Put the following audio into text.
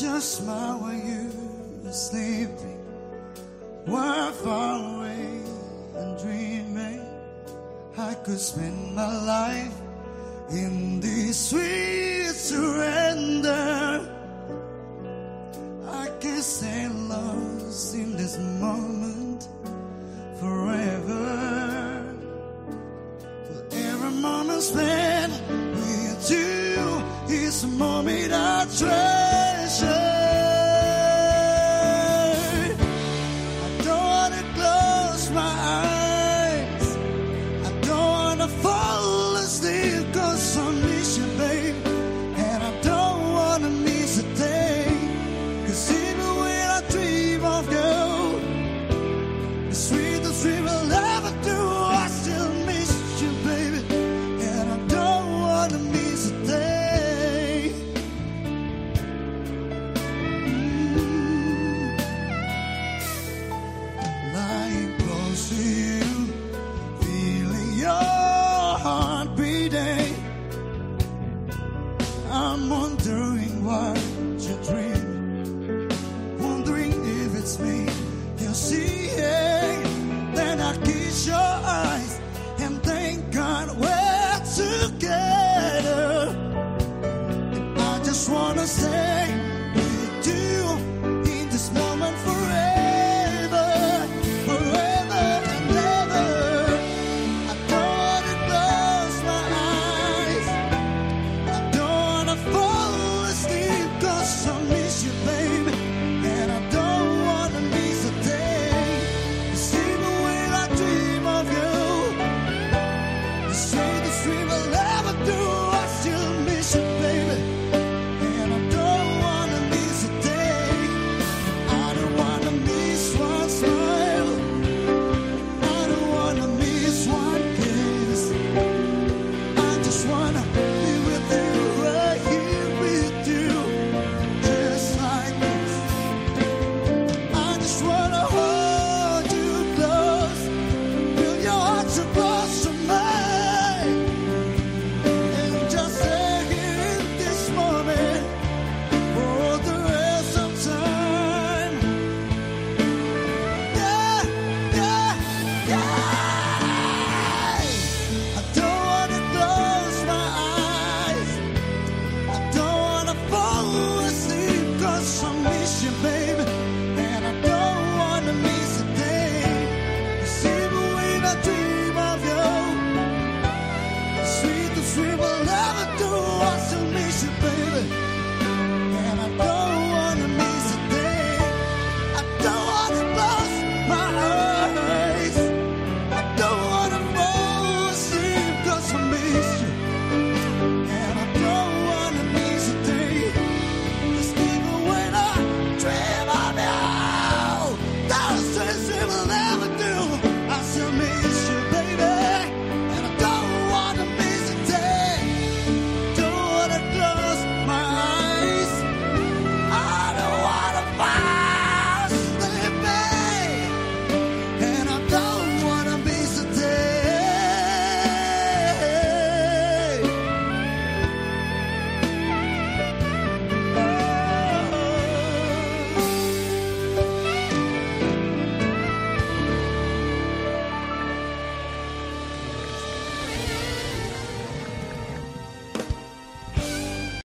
Your smile while you are sleeping. While far away and dreaming, I could spend my life in this sweet surrender. I can stay lost in this moment forever. For every moment spent with you is a moment I treasure. My eyes. We're dream.